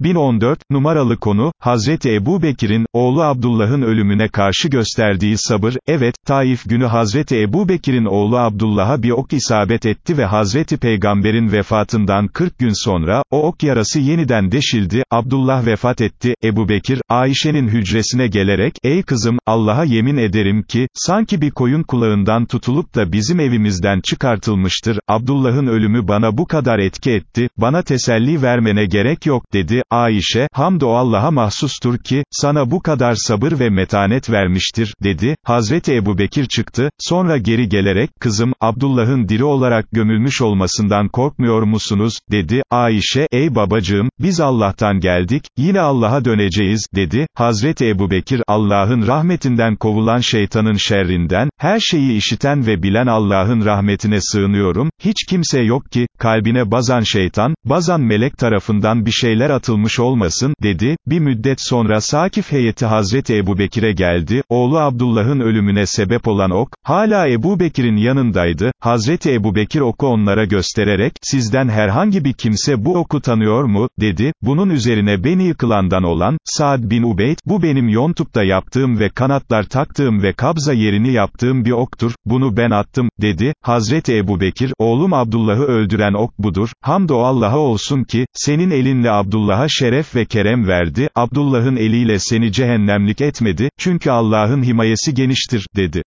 1014, numaralı konu, Hazreti Ebu Bekir'in, oğlu Abdullah'ın ölümüne karşı gösterdiği sabır, evet, Taif günü Hazreti Ebu Bekir'in oğlu Abdullah'a bir ok isabet etti ve Hazreti Peygamber'in vefatından 40 gün sonra, o ok yarası yeniden deşildi, Abdullah vefat etti, Ebu Bekir, Ayşe'nin hücresine gelerek, ey kızım, Allah'a yemin ederim ki, sanki bir koyun kulağından tutulup da bizim evimizden çıkartılmıştır, Abdullah'ın ölümü bana bu kadar etki etti, bana teselli vermene gerek yok, dedi, Ayşe, hamd o Allah'a mahsustur ki, sana bu kadar sabır ve metanet vermiştir, dedi, Hazreti Ebu Bekir çıktı, sonra geri gelerek, kızım, Abdullah'ın diri olarak gömülmüş olmasından korkmuyor musunuz, dedi, Ayşe, ey babacığım, biz Allah'tan geldik, yine Allah'a döneceğiz, dedi, Hazreti Ebu Bekir, Allah'ın rahmetinden kovulan şeytanın şerrinden, her şeyi işiten ve bilen Allah'ın rahmetine sığınıyorum, hiç kimse yok ki, kalbine bazan şeytan, bazan melek tarafından bir şeyler atılmış olmasın, dedi, bir müddet sonra Sakif heyeti Hazreti Ebu Bekir'e geldi, oğlu Abdullah'ın ölümüne sebep olan ok, hala Ebu Bekir'in yanındaydı, Hazreti Ebu Bekir oku onlara göstererek, sizden herhangi bir kimse bu oku tanıyor mu, dedi, bunun üzerine beni yıkılandan olan, Saad bin Ubeyd, bu benim yontupta yaptığım ve kanatlar taktığım ve kabza yerini yaptığım bir oktur, bunu ben attım, dedi, Hazreti Ebu Bekir, oğlum Abdullah'ı öldüren ok budur, hamd o Allah'a olsun ki, senin elinle Abdullah'a şeref ve kerem verdi, Abdullah'ın eliyle seni cehennemlik etmedi, çünkü Allah'ın himayesi geniştir, dedi.